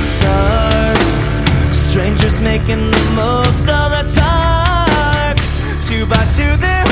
stars. Strangers making the most of the dark. Two by two, they're